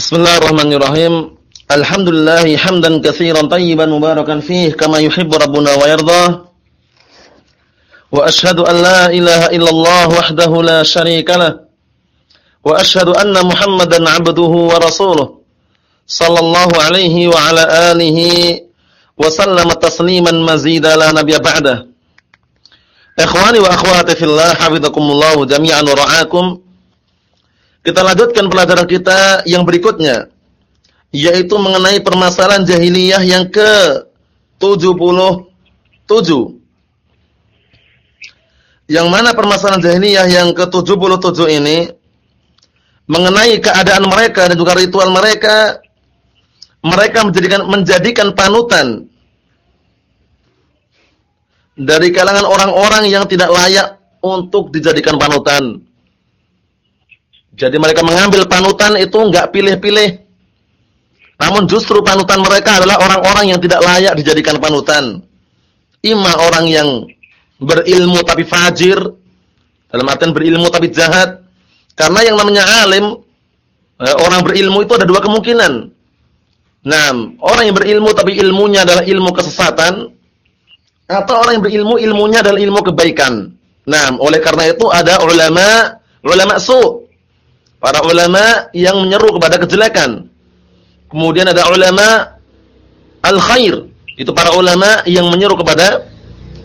Bismillahirrahmanirrahim. Alhamdulillah hamdan katsiran tayyiban mubarakan fih kama yuhibbu rabbuna wa yarda. Wa ashhadu an la ilaha illallah wahdahu la syarika lah. Wa ashhadu anna Muhammadan 'abduhu wa rasuluh. Sallallahu alaihi wa ala alihi wa sallama tasliman mazida la nabiyya ba'da. Ikhwani wa akhwati fillah, hafizakumullah jami'an wa ra'akum. Kita lanjutkan pelajaran kita yang berikutnya yaitu mengenai permasalahan jahiliyah yang ke-77. Yang mana permasalahan jahiliyah yang ke-77 ini mengenai keadaan mereka dan juga ritual mereka mereka menjadikan menjadikan panutan dari kalangan orang-orang yang tidak layak untuk dijadikan panutan. Jadi mereka mengambil panutan itu enggak pilih-pilih. Namun justru panutan mereka adalah orang-orang yang tidak layak dijadikan panutan. Ima orang yang berilmu tapi fajir, dalam artian berilmu tapi jahat. Karena yang namanya alim, eh, orang berilmu itu ada dua kemungkinan. Nah, orang yang berilmu tapi ilmunya adalah ilmu kesesatan, atau orang yang berilmu ilmunya adalah ilmu kebaikan. Nah, oleh karena itu ada ulama, ulama su' Para ulama yang menyeru kepada kejelekan. Kemudian ada ulama al-khair. Itu para ulama yang menyeru kepada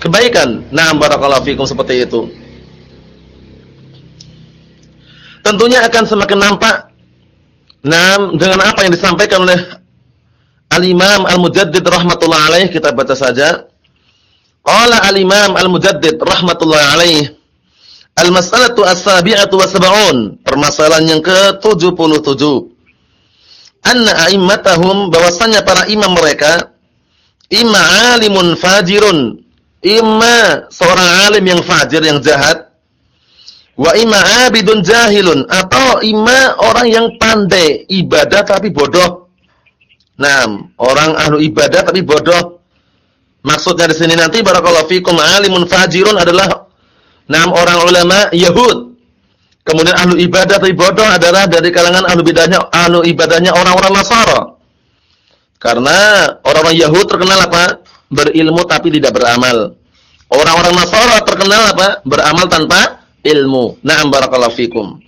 kebaikan. Na'am barakallahu fikum seperti itu. Tentunya akan semakin nampak Nah, dengan apa yang disampaikan oleh Al-Imam Al-Mujaddid rahmatullah alaih kita baca saja. Qala Al-Imam Al-Mujaddid rahmatullah alaih Al-mas'alatu as-sabi'atu wa sab'un. Permasalahan yang ke-77. Anna a'immatahum bahwasanya para imam mereka imma alimun fajirun, imma seorang alim yang fajir yang jahat, wa imma abidun jahilun atau imma orang yang pandai ibadah tapi bodoh. Nah, orang ahlu ibadah tapi bodoh. Maksudnya di sini nanti barakallahu fikum alimun fajirun adalah Enam orang ulama Yahud. Kemudian ahlu ibadah tapi bodoh adalah dari kalangan ahlu bidahnya, ahlu ibadahnya orang-orang Nasara. Karena orang-orang Yahud terkenal apa? Berilmu tapi tidak beramal. Orang-orang Nasara terkenal apa? Beramal tanpa ilmu. Na'am barakallahu fikum.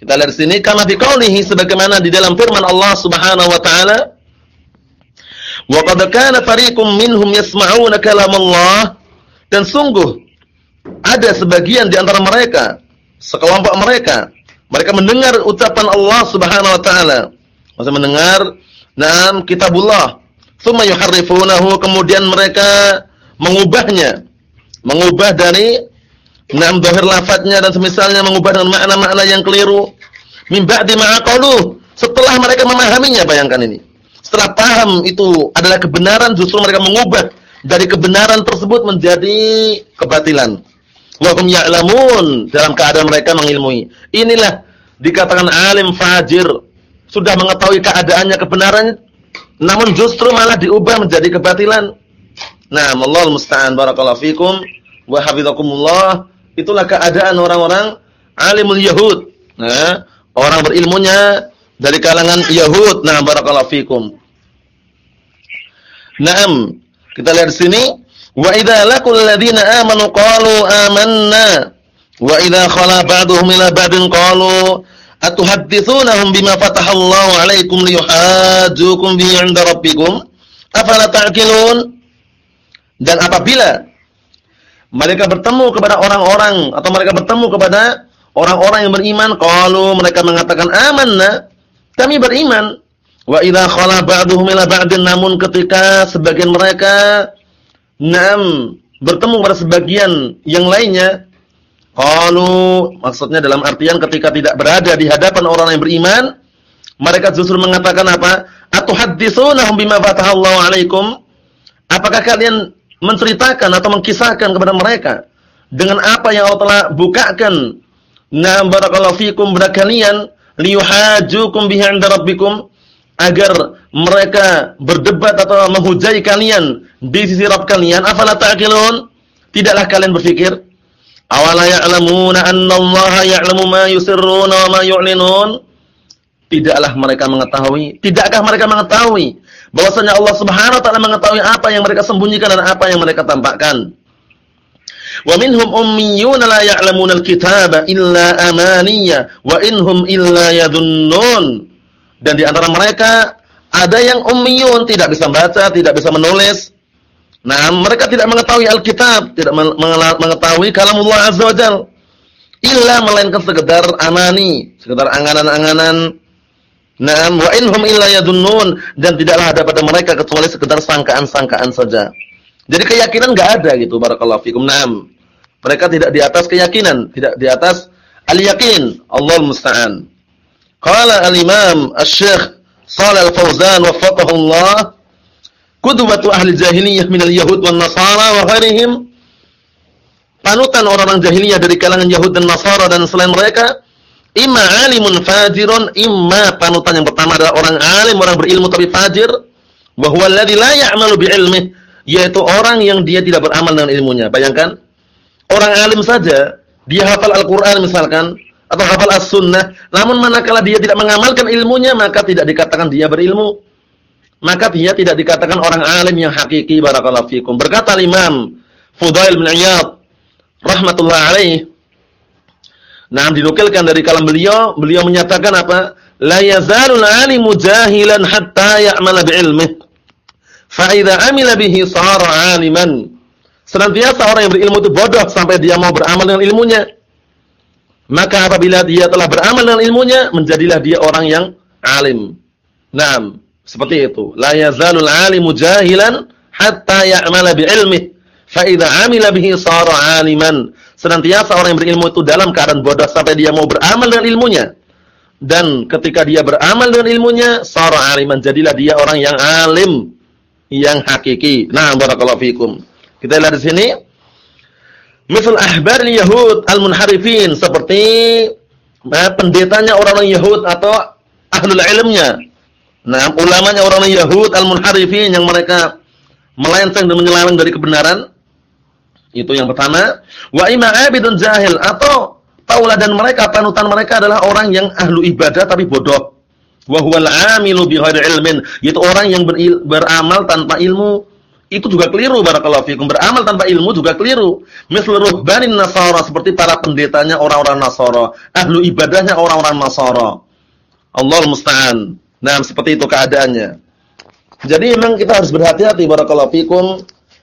Kita lihat sini kama fi qoulihi sebagaimana di dalam firman Allah Subhanahu wa taala Wa qad kana fariqum minhum yasma'una kalam Allah dan sungguh ada sebagian di antara mereka, sekelompok mereka, mereka mendengar ucapan Allah Subhanahu wa taala. Maksudnya mendengar nam kitabullah, tsumma yuharrifunahu, kemudian mereka mengubahnya. Mengubah dari nam zahir lafadznya dan semisalnya mengubah dengan makna-makna yang keliru. Min ba'di Setelah mereka memahaminya, bayangkan ini. Setelah paham itu adalah kebenaran, justru mereka mengubah dari kebenaran tersebut menjadi kebatilan wa hum ya'lamun dalam keadaan mereka mengilmui. Inilah dikatakan alim fajir, sudah mengetahui keadaannya kebenarannya namun justru malah diubah menjadi kebatilan. Nah, Allah musta'an barakallahu fikum wa hafizakumullah. Itulah keadaan orang-orang alimul yahud. Nah, orang berilmunya dari kalangan Yahud. Nah, barakallahu fikum. Naam, kita lihat di sini Wa idza laqul ladzina amanu qalu amanna. Wa idza khala ba'duhum ila ba'din qalu atuhaddithunahum bima fatahallahu 'alaikum liyuhajjukum bihi 'inda rabbikum? Afala ta'qilun? Dan apabila mereka bertemu kepada orang-orang atau mereka bertemu kepada orang-orang yang beriman qalu mereka mengatakan amanna. Kami beriman. Wa idza khala ba'duhum ila ba'din namun ketika sebagian mereka Naam, bertemu pada sebagian yang lainnya. Qalu maksudnya dalam artian ketika tidak berada di hadapan orang yang beriman, mereka justru mengatakan apa? Atuhadditsunahum bima fatahallahu alaikum? Apakah kalian menceritakan atau mengkisahkan kepada mereka dengan apa yang Allah telah bukakan? Naam barakallahu fikum kepada kalian liyuhajjukum bihi 'inda rabbikum agar mereka berdebat atau menghujai kalian di sisi Rabb kalian afala ta'qilun tidaklah kalian berpikir awala ya'lamuna anna Allah ya'lamu ma yusirruna wa ma yu'linun tidaklah mereka mengetahui, tidakkah mereka mengetahui bahwasanya Allah Subhanahu wa taala mengetahui apa yang mereka sembunyikan dan apa yang mereka tampakkan. Wa minhum ummiyuna la ya'lamuna al-kitaba illa amaniya wa inhum illa yadhunnun. Dan di antara mereka ada yang ummiyun tidak bisa baca, tidak bisa menulis. Nah, mereka tidak mengetahui Alkitab, tidak mengetahui kalamullah azza wajalla. Illa melainkan sekedar amani, sekedar anganan-anganan Naam wa inhum illa yadunnun dan tidaklah ada pada mereka kecuali sekedar sangkaan-sangkaan saja. Jadi keyakinan enggak ada gitu barakallahu fikum. Naam. Mereka tidak di atas keyakinan, tidak di atas al-yaqin. Allah musta'an. Qala al-Imam Asy-Syaikh Shalal Al-Fauzan waffaqahu Allah qudwatu ahli jahiliyah minal yahud wan nasara wa ghairihim panutan orang-orang jahiliyah dari kalangan Yahud dan Nasara dan selain mereka Imma alimun fajirun, imma panutan yang pertama adalah orang alim, orang berilmu tapi fajir, wa huwa alladhi la ya'malu bi'ilmihi, yaitu orang yang dia tidak beramal dengan ilmunya. Bayangkan, orang alim saja, dia hafal Al-Qur'an misalkan atau hafal As-Sunnah, namun manakala dia tidak mengamalkan ilmunya, maka tidak dikatakan dia berilmu. Maka dia tidak dikatakan orang alim yang hakiki barakallahu fikum. Berkata Imam Fudail bin Iyad rahmatullah alaih Nah, dinukilkan dari kalam beliau, beliau menyatakan apa? La yazalul alimu jahilan hatta ya'mala bi'ilmih. Fa idza 'amila bihi sara 'aliman. Senantiasa orang yang berilmu itu bodoh sampai dia mau beramal dengan ilmunya. Maka apabila dia telah beramal dengan ilmunya, menjadilah dia orang yang alim. Naam, seperti itu. La yazalul alimu jahilan hatta ya'mala bi'ilmih. Fa idza 'amila bihi sara 'aliman. Senantiasa orang yang berilmu itu dalam keadaan bodoh sampai dia mau beramal dengan ilmunya. Dan ketika dia beramal dengan ilmunya, sara aliman, jadilah dia orang yang alim, yang hakiki. Nah, barakallahu fikum. Kita lihat di sini. Misal ahbar Yahud al-munharifin seperti nah, pendetanya orang-orang Yahud atau ahlul ilmnya. Nah, ulamanya orang-orang Yahud al-munharifin yang mereka melenceng dan menyeleweng dari kebenaran itu yang pertama. Wa ima abidun jahil atau tauladan mereka, panutan mereka adalah orang yang ahlu ibadah tapi bodoh. Wa huwal amilu bi ilmin, yaitu orang yang beramal tanpa ilmu. Itu juga keliru barakallahu fikum. Beramal tanpa ilmu juga keliru. Misal ruhbanin nasara seperti para pendetanya orang-orang Nasara, ahlu ibadahnya orang-orang Nasara. Allah musta'an. Nah, seperti itu keadaannya. Jadi memang kita harus berhati-hati barakallahu fikum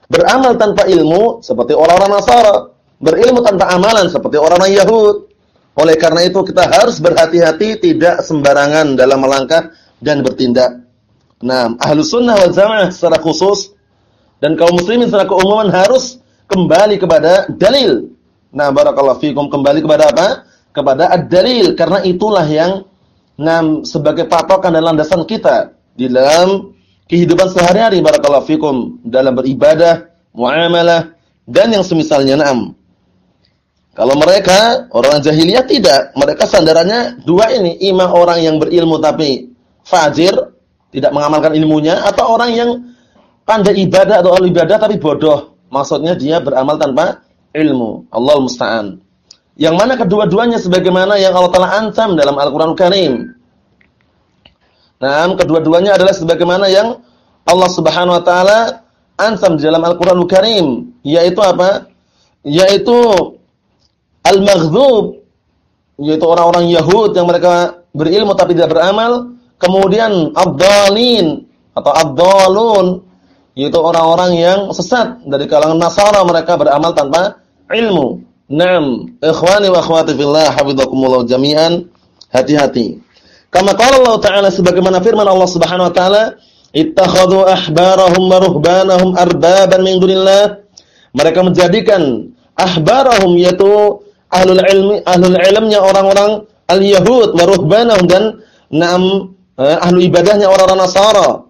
Beramal tanpa ilmu seperti orang-orang Nasara, berilmu tanpa amalan seperti orang-orang Yahud. Oleh karena itu kita harus berhati-hati tidak sembarangan dalam melangkah dan bertindak. Nah, ahlu sunnah wal jamaah secara khusus dan kaum muslimin secara keumuman harus kembali kepada dalil. Nah, barakallahu fikum kembali kepada apa? Kepada ad-dalil karena itulah yang nam sebagai patokan dan landasan kita di dalam kehidupan sehari-hari barakallahu fikum dalam beribadah, muamalah dan yang semisalnya na'am. Kalau mereka orang jahiliyah tidak, mereka sandarannya dua ini, ima orang yang berilmu tapi fajir, tidak mengamalkan ilmunya atau orang yang pandai ibadah atau ibadah tapi bodoh. Maksudnya dia beramal tanpa ilmu. Allah musta'an. Yang mana kedua-duanya sebagaimana yang Allah telah ancam dalam Al-Qur'an Karim. Nah, kedua-duanya adalah sebagaimana yang Allah Subhanahu wa taala ansam di dalam Al-Qur'anul Karim, yaitu apa? Yaitu al-maghdhub, yaitu orang-orang Yahud yang mereka berilmu tapi tidak beramal, kemudian ad-dhalin atau ad-dhalun, yaitu orang-orang yang sesat dari kalangan Nasara mereka beramal tanpa ilmu. Naam, ikhwani wa akhwati fillah, hafizakumullah jami'an. Hati-hati. Kama qala Allah Ta'ala sebagaimana firman Allah Subhanahu wa taala, "Ittakhadhu ahbarahum wa ruhbanahum arbaban min dunillah." Mereka menjadikan ahbarahum yaitu ahlul ilmi ahlul ilmnya orang-orang al-yahud wa ruhbanahum dan enam eh, ahlu ibadahnya orang-orang Nasara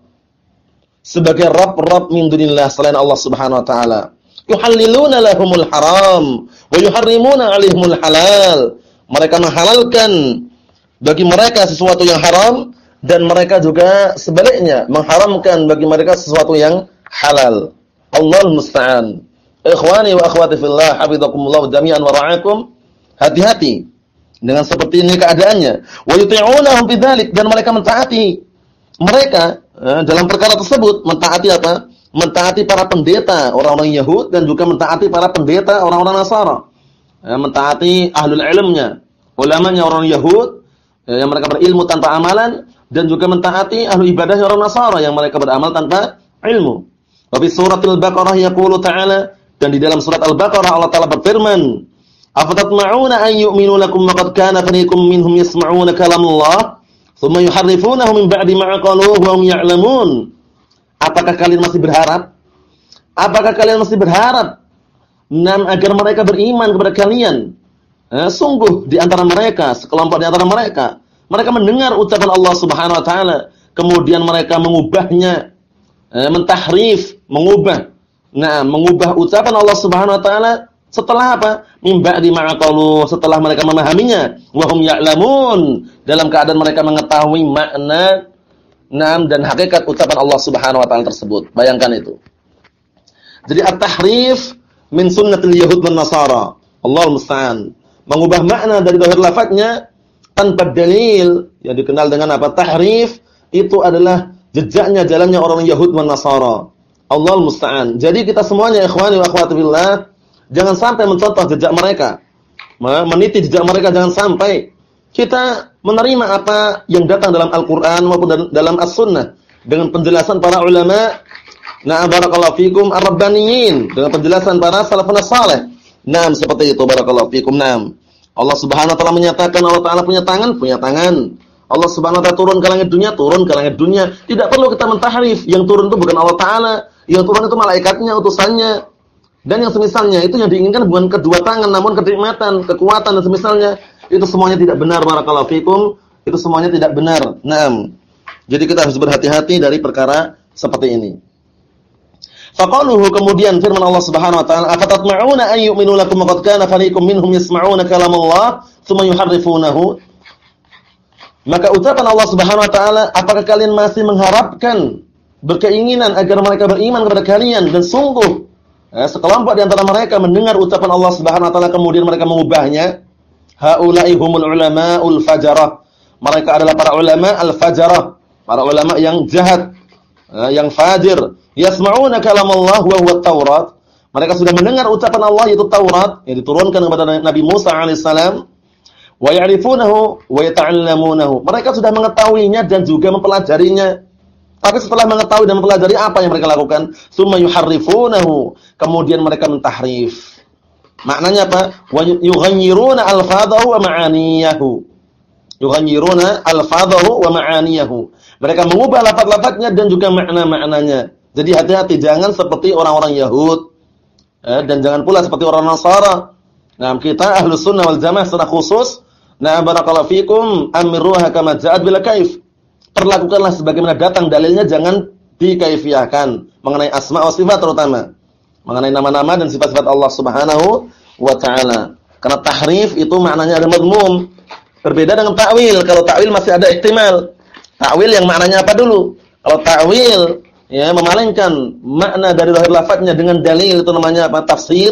sebagai rabb-rabb min dunillah selain Allah Subhanahu wa taala. Yuhalliluna lahumul haram wa yuharrimuna 'alaihimul halal. Mereka menghalalkan bagi mereka sesuatu yang haram dan mereka juga sebaliknya mengharamkan bagi mereka sesuatu yang halal. Allah musta'an. Ikhwani wa akhwati fillah, hafizakumullah jami'an wa ra'akum. Hati-hati. Dengan seperti ini keadaannya. Wa yuti'unahum bidzalik dan mereka mentaati mereka eh, dalam perkara tersebut mentaati apa? Mentaati para pendeta orang-orang Yahud dan juga mentaati para pendeta orang-orang Nasara. Eh, mentaati ahlul ilmnya, ulamanya orang Yahud eh, yang mereka berilmu tanpa amalan dan juga mentaati ahlu ibadah orang Nasara yang mereka beramal tanpa ilmu. Wa fi suratul Baqarah yaqulu ta'ala dan di dalam surat Al-Baqarah Allah Taala berfirman, "Afatatma'una an yu'minu lakum wa qad kana fariqum minhum yasma'una kalamullah, yuharrifunahu min ba'di ma qaluhu wa hum ya'lamun." Apakah kalian masih berharap? Apakah kalian masih berharap nam agar mereka beriman kepada kalian? Eh, sungguh di antara mereka, sekelompok di antara mereka, mereka mendengar ucapan Allah Subhanahu wa taala, kemudian mereka mengubahnya, eh, mentahrif, mengubah Nah, mengubah ucapan Allah Subhanahu wa taala setelah apa? Min ba'di ma'aqalu, setelah mereka memahaminya, wa hum ya'lamun, dalam keadaan mereka mengetahui makna nam dan hakikat ucapan Allah Subhanahu wa taala tersebut. Bayangkan itu. Jadi at-tahrif min sunnatil yahud wan nasara. Allah musta'an. Mengubah makna dari zahir lafadznya tanpa dalil yang dikenal dengan apa? Tahrif itu adalah jejaknya jalannya orang Yahud dan Nasara. Allah musta'an. Jadi kita semuanya ikhwani wa akhwati billah, jangan sampai mencontoh jejak mereka. Meniti jejak mereka jangan sampai kita menerima apa yang datang dalam Al-Qur'an maupun dalam As-Sunnah dengan penjelasan para ulama. Nah, barakallahu fikum ar-rabbaniyin dengan penjelasan para salafun saleh. Naam seperti itu barakallahu fikum. Naam. Allah Subhanahu wa taala menyatakan Allah taala punya tangan, punya tangan. Allah Subhanahu wa taala turun ke langit dunia, turun ke langit dunia. Tidak perlu kita mentahrif, yang turun itu bukan Allah taala, yang turun itu malaikatnya, utusannya. Dan yang semisalnya itu yang diinginkan bukan kedua tangan namun kenikmatan, kekuatan dan semisalnya. Itu semuanya tidak benar barakallahu fikum. Itu semuanya tidak benar. Naam. Jadi kita harus berhati-hati dari perkara seperti ini. Faqaluhu kemudian firman Allah Subhanahu wa taala, "Afatatma'una an yu'minu lakum qad kana fariqum minhum yasma'una kalamullah, tsumma yuharrifunahu?" Maka ucapan Allah Subhanahu wa taala, apakah kalian masih mengharapkan berkeinginan agar mereka beriman kepada kalian dan sungguh eh, sekelompok di antara mereka mendengar ucapan Allah Subhanahu wa taala kemudian mereka mengubahnya. Haula'i humul ulama'ul fajarah. Mereka adalah para ulama al-fajarah. Para ulama yang jahat eh, yang fajir. Yasma'una kalam Allah wa huwa Taurat. Mereka sudah mendengar ucapan Allah yaitu Taurat yang diturunkan kepada Nabi Musa alaihissalam wa ya'rifunahu wa yata'allamunahu. Mereka sudah mengetahuinya dan juga mempelajarinya tapi setelah mengetahui dan mempelajari apa yang mereka lakukan, summa yuharrifunahu, kemudian mereka mentahrif. Maknanya apa? Wa yughayyiruna alfadhahu wa ma'aniyahu. Yughayyiruna alfadhahu wa ma'aniyahu. Mereka mengubah lafaz-lafaznya dan juga makna-maknanya. Jadi hati-hati jangan seperti orang-orang Yahud eh, dan jangan pula seperti orang Nasara. Nah, kita ahlu sunnah wal jamaah secara khusus, nah barakallahu fikum amiruha kama ja'at bila kaif perlakukanlah sebagaimana datang dalilnya jangan dikaifiahkan mengenai asma wa sifat terutama mengenai nama-nama dan sifat-sifat Allah Subhanahu wa taala. Karena tahrif itu maknanya ada madmum. Berbeda dengan takwil. Kalau takwil masih ada ihtimal. Takwil yang maknanya apa dulu? Kalau takwil ya memalingkan makna dari lahir lafadznya dengan dalil itu namanya apa? Tafsir.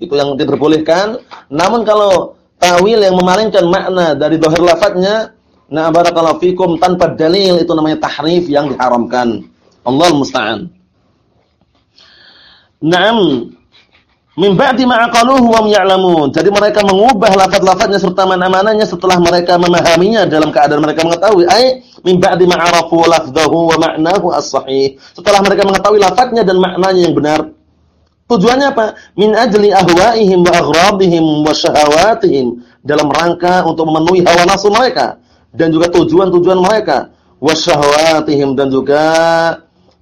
Itu yang diperbolehkan. Namun kalau takwil yang memalingkan makna dari lahir lafadznya Nah, barakallahu fikum tanpa dalil itu namanya tahrif yang diharamkan. Allah musta'an. Naam. Min ba'di ma aqaluhu wa ya'lamun. Jadi mereka mengubah lafaz-lafaznya serta mana-mananya setelah mereka memahaminya dalam keadaan mereka mengetahui. Ai min ba'di ma arafu lafdhahu wa ma'nahu as-sahih. Setelah mereka mengetahui lafaznya dan maknanya yang benar. Tujuannya apa? Min ajli ahwa'ihim wa aghrabihim wa syahawatihim. Dalam rangka untuk memenuhi hawa nafsu mereka dan juga tujuan-tujuan mereka. Wasyahwatihim dan juga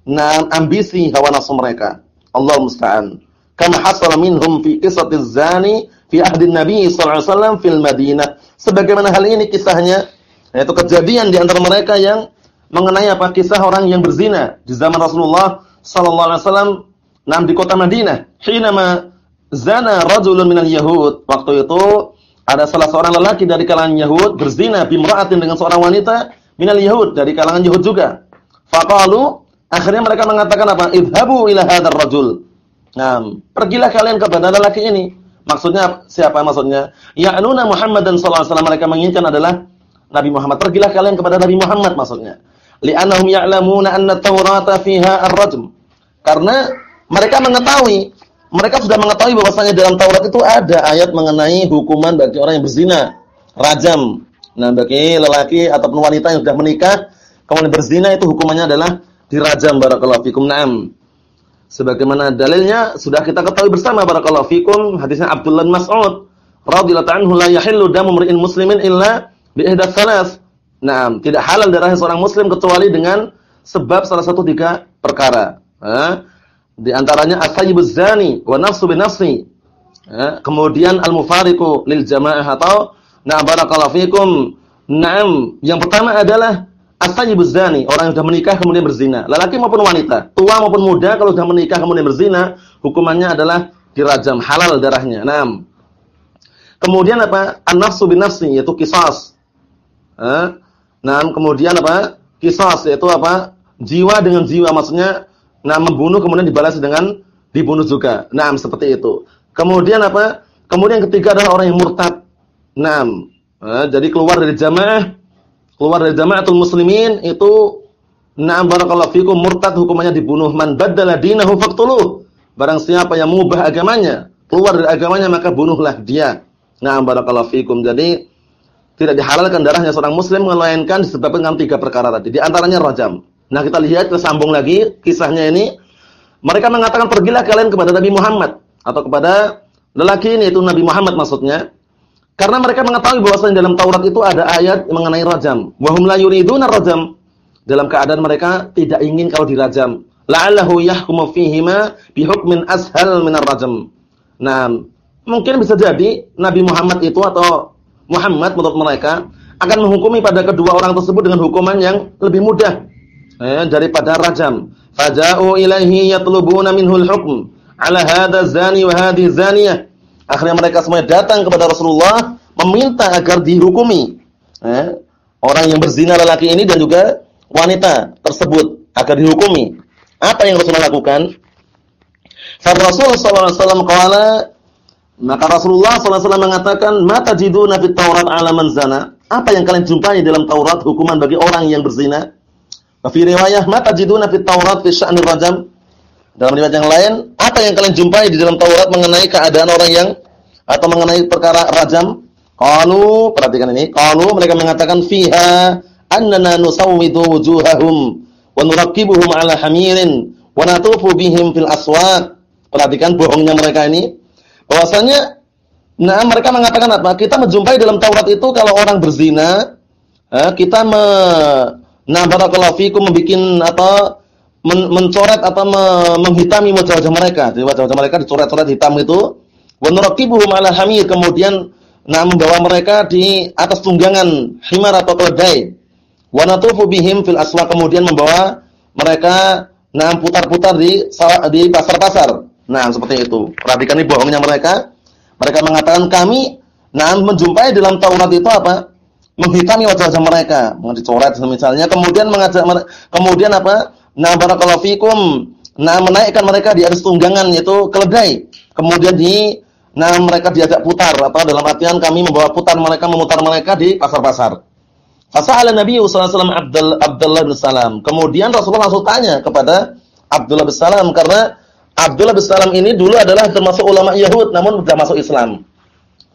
nam ambisi hawa nafsu mereka. Allah musta'an. Kama hasala minhum fi qissatiz zani fi ahdi Nabi sallallahu alaihi wasallam fil Madinah. Sebagaimana hal ini kisahnya yaitu kejadian di antara mereka yang mengenai apa? Kisah orang yang berzina di zaman Rasulullah sallallahu alaihi wasallam nam di kota Madinah. Hinama zana rajulun minal yahud. Waktu itu ada salah seorang lelaki dari kalangan Yahud berzina bimra'atin dengan seorang wanita minal Yahud dari kalangan Yahud juga. Faqalu akhirnya mereka mengatakan apa? Idhabu ila hadzal rajul. Nah, pergilah kalian kepada lelaki ini. Maksudnya siapa maksudnya? Ya'nuna Muhammadan sallallahu alaihi wasallam mereka menginginkan adalah Nabi Muhammad. Pergilah kalian kepada Nabi Muhammad maksudnya. Li'annahum ya'lamuna anna Taurata fiha ar-rajm. Karena mereka mengetahui, mereka sudah mengetahui bahwasanya dalam Taurat itu ada ayat mengenai hukuman bagi orang yang berzina, rajam. Nah, bagi lelaki ataupun wanita yang sudah menikah kemudian berzina itu hukumannya adalah dirajam barakallahu fikum. Naam. Sebagaimana dalilnya sudah kita ketahui bersama barakallahu fikum hadisnya Abdullah Mas'ud radhiyallahu anhu la yahillu damu mar'in muslimin illa bi ihdaats salas. Nah, tidak halal darah seorang muslim kecuali dengan sebab salah satu tiga perkara. Ha? Di antaranya as-sayyibuz zani wa nafsu bin nafsi. Ha? Kemudian al-mufariqu lil jamaah atau na barakallahu fikum. Yang pertama adalah As-sayyibuz zani, orang yang sudah menikah kemudian berzina. Lelaki maupun wanita, tua maupun muda kalau sudah menikah kemudian berzina, hukumannya adalah dirajam, halal darahnya. Naam. Kemudian apa? An-nafsu bin nafsi yaitu qisas. Eh? Nah, kemudian apa? Qisas yaitu apa? Jiwa dengan jiwa maksudnya nah membunuh kemudian dibalas dengan dibunuh juga. Naam, seperti itu. Kemudian apa? Kemudian ketiga adalah orang yang murtad. Naam. Eh, jadi keluar dari jamaah keluar dari jamaatul muslimin itu na'am barakallahu fikum murtad hukumannya dibunuh man baddala dinahu faqtuluh barang siapa yang mengubah agamanya keluar dari agamanya maka bunuhlah dia na'am barakallahu fikum jadi tidak dihalalkan darahnya seorang muslim melainkan disebabkan tiga perkara tadi di antaranya rajam nah kita lihat kita sambung lagi kisahnya ini mereka mengatakan pergilah kalian kepada Nabi Muhammad atau kepada lelaki ini itu Nabi Muhammad maksudnya karena mereka mengetahui bahwasanya dalam Taurat itu ada ayat mengenai rajam. Wa hum la yuriduna rajam. Dalam keadaan mereka tidak ingin kalau dirajam. La'allahu yahkumu fihima bihukmin ashal minar rajam. Nah, mungkin bisa jadi Nabi Muhammad itu atau Muhammad menurut mereka akan menghukumi pada kedua orang tersebut dengan hukuman yang lebih mudah eh, daripada rajam. Faja'u ilaihi yatlubuna minhul hukm ala hadha zani wa hadhihi zaniyah Akhirnya mereka semuanya datang kepada Rasulullah meminta agar dihukumi eh, orang yang berzina lelaki ini dan juga wanita tersebut agar dihukumi. Apa yang Rasulullah lakukan? Fa Rasul sallallahu alaihi wasallam qala maka Rasulullah SAW mengatakan, "Mata tajiduna fit Taurat 'ala man zana?" Apa yang kalian jumpai dalam Taurat hukuman bagi orang yang berzina? Fi riwayah, "Mata tajiduna fit Taurat fi sya'nir rajam?" Dalam riwayat yang lain, apa yang kalian jumpai di dalam Taurat mengenai keadaan orang yang atau mengenai perkara rajam? Qalu, perhatikan ini, qalu mereka mengatakan fiha annana nusawwidu wujuhahum wa nurakkibuhum ala hamirin wa natufu bihim fil aswaq. Perhatikan bohongnya mereka ini. Bahwasanya nah mereka mengatakan apa? Kita menjumpai dalam Taurat itu kalau orang berzina, eh, kita me nah barakallahu fikum membikin atau men mencoret atau me menghitami wajah-wajah mereka. Jadi wajah-wajah mereka dicoret-coret hitam itu. Wa nuraqibuhum ala hamir, kemudian nah membawa mereka di atas tunggangan himar atau keledai. Wa natufu bihim fil aswaq, kemudian membawa mereka nah putar-putar di di pasar-pasar. Nah, seperti itu. Perhatikan ini bohongnya mereka. Mereka mengatakan kami nah menjumpai dalam Taurat itu apa? Menghitami wajah-wajah mereka, dicoret misalnya, kemudian mengajak kemudian apa? Nah, barakallahu fikum. Nah, menaikkan mereka di atas tunggangan yaitu keledai. Kemudian di nah mereka diajak putar atau dalam artian kami membawa putar mereka memutar mereka di pasar-pasar. Fasa'ala Nabi sallallahu alaihi wasallam Abdullah bin Salam. Kemudian Rasulullah langsung tanya kepada Abdullah bin Salam karena Abdullah bin Salam ini dulu adalah termasuk ulama Yahud namun sudah masuk Islam.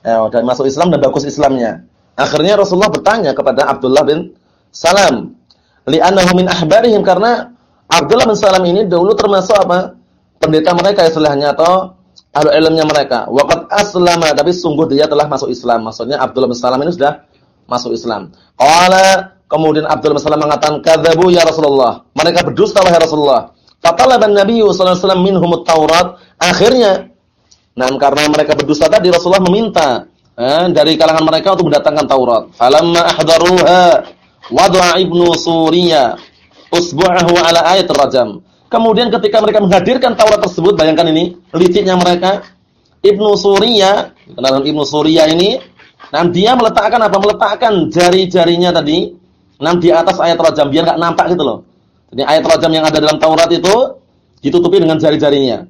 Ya, sudah masuk Islam dan bagus Islamnya. Akhirnya Rasulullah bertanya kepada Abdullah bin Salam, li'annahu min ahbarihim karena Abdullah bin Salam ini dulu termasuk apa? Pendeta mereka istilahnya atau ahli ilmunya mereka. Waqad aslama tapi sungguh dia telah masuk Islam. Maksudnya Abdullah bin Salam ini sudah masuk Islam. Qala kemudian Abdullah bin Salam mengatakan kadzabu ya Rasulullah. Mereka berdusta wahai Rasulullah. Fatalaban Nabi sallallahu alaihi wasallam minhum taurat Akhirnya nah karena mereka berdusta tadi Rasulullah meminta eh, dari kalangan mereka untuk mendatangkan Taurat. Falamma ahdaruha wada'a ibnu Suriyah usbu'ahu ala ayat rajam. Kemudian ketika mereka menghadirkan Taurat tersebut, bayangkan ini, liciknya mereka. Ibnu Suriyah, dalam Ibnu Suriyah ini, nah dia meletakkan apa? Meletakkan jari-jarinya tadi, nah di atas ayat rajam, biar nggak nampak gitu loh. Jadi ayat rajam yang ada dalam Taurat itu, ditutupi dengan jari-jarinya.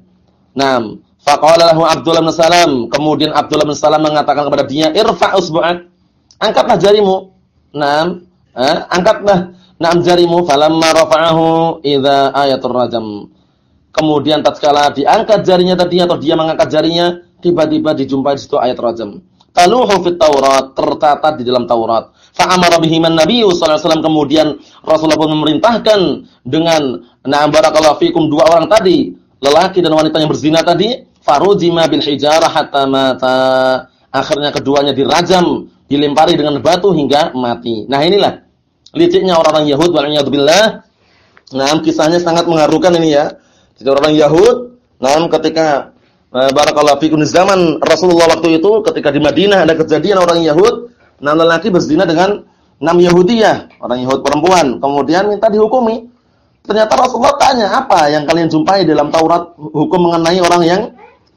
Nah, Faqala lahu Abdullah bin Salam, kemudian Abdullah bin Salam mengatakan kepada dia, "Irfa' usbu'ak." Angkatlah jarimu. Naam, eh, angkatlah naam jarimu falamma rafa'ahu idza ayatul rajam. Kemudian tatkala diangkat jarinya tadi atau dia mengangkat jarinya, tiba-tiba dijumpai di situ ayat rajam. Taluhu fit Taurat, tercatat di dalam Taurat. Fa'amara bihi man Nabi sallallahu alaihi wasallam kemudian Rasulullah pun memerintahkan dengan na'am barakallahu fikum dua orang tadi, lelaki dan wanita yang berzina tadi, farujima bil hijarah hatta mata. Akhirnya keduanya dirajam, dilempari dengan batu hingga mati. Nah, inilah liciknya orang-orang Yahud wal billah. Nah, kisahnya sangat mengharukan ini ya. Jadi orang Yahud, nah ketika uh, barakallahu fikum zaman Rasulullah waktu itu ketika di Madinah ada kejadian orang Yahud, enam lelaki berzina dengan enam Yahudiyah, orang Yahud perempuan, kemudian minta dihukumi. Ternyata Rasulullah tanya, "Apa yang kalian jumpai dalam Taurat hukum mengenai orang yang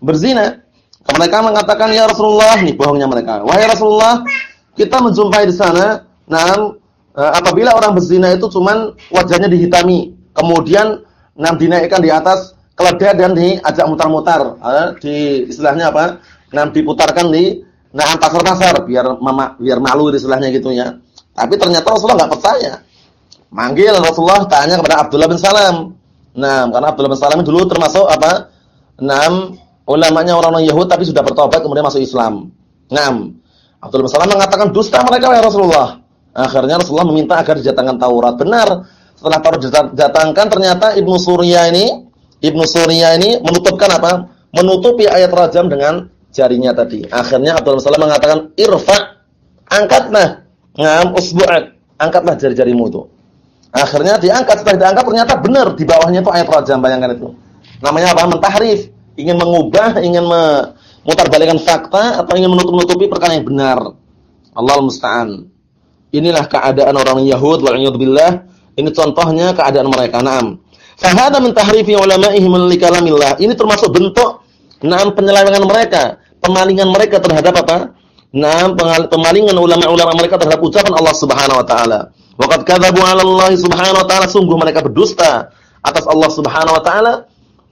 berzina?" Mereka mengatakan, "Ya Rasulullah," ini bohongnya mereka. "Wahai Rasulullah, kita menjumpai di sana, nah, apabila orang berzina itu cuman wajahnya dihitami, kemudian nah dinaikkan di atas keledai dan diajak mutar-mutar. Eh, di istilahnya apa? Nah diputarkan di nah pasar-pasar biar mama, biar malu istilahnya gitu ya. Tapi ternyata Rasulullah nggak percaya. Manggil Rasulullah tanya kepada Abdullah bin Salam. Nah, karena Abdullah bin Salam dulu termasuk apa? Enam ulamanya orang-orang Yahudi tapi sudah bertobat kemudian masuk Islam. Abdullah bin Salam mengatakan dusta mereka ya Rasulullah. Akhirnya Rasulullah meminta agar didatangkan Taurat. Benar setelah Taurat datangkan ternyata Ibnu Surya ini Ibnu Surya ini menutupkan apa? Menutupi ayat rajam dengan jarinya tadi. Akhirnya Abdul Salam mengatakan irfa angkatlah ngam usbu'ak angkatlah jari-jarimu itu. Akhirnya diangkat setelah diangkat ternyata benar di bawahnya itu ayat rajam bayangkan itu. Namanya apa? Mentahrif, ingin mengubah, ingin memutarbalikkan fakta atau ingin menutup-nutupi perkara yang benar. Allah musta'an. Inilah keadaan orang Yahud wal billah ini contohnya keadaan mereka. Naam. Fahada min tahrifi ulama'ihim li. Ini termasuk bentuk naam penyelewengan mereka, pemalingan mereka terhadap apa? Naam pemalingan ulama-ulama mereka terhadap ucapan Allah Subhanahu wa taala. Waqad kadzabu 'ala Allah Subhanahu wa taala, sungguh mereka berdusta atas Allah Subhanahu wa taala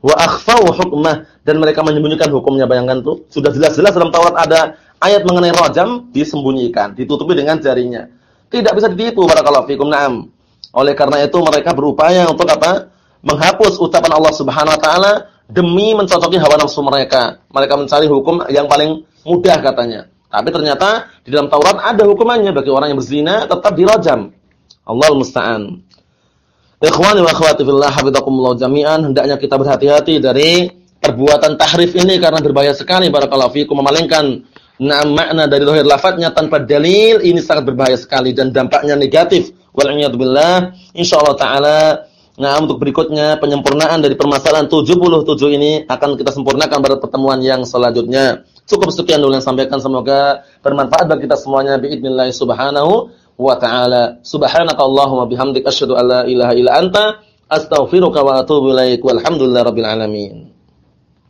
wa akhfau hukmah dan mereka menyembunyikan hukumnya. Bayangkan tuh, sudah jelas-jelas dalam Taurat ada ayat mengenai rajam disembunyikan, ditutupi dengan jarinya. Tidak bisa ditipu barakallahu fikum. Naam. Oleh karena itu mereka berupaya untuk apa? Menghapus ucapan Allah Subhanahu wa taala demi mencocoki hawa nafsu mereka. Mereka mencari hukum yang paling mudah katanya. Tapi ternyata di dalam Taurat ada hukumannya bagi orang yang berzina tetap dirajam. Allah musta'an. Ikhwani wa akhwati fillah hafizakumullah jami'an, hendaknya kita berhati-hati dari perbuatan tahrif ini karena berbahaya sekali. Barakallahu fikum. Memalingkan nah makna dari zahir lafadznya tanpa dalil ini sangat berbahaya sekali dan dampaknya negatif. Wal billah. Insyaallah taala nah untuk berikutnya penyempurnaan dari permasalahan 77 ini akan kita sempurnakan pada pertemuan yang selanjutnya. Cukup sekian dulu yang sampaikan semoga bermanfaat bagi kita semuanya. Biidznillah subhanahu wa taala. Subhanakallahumma bihamdika asyhadu an la ilaha illa anta astaghfiruka wa atubu ilaik. Walhamdulillahi rabbil alamin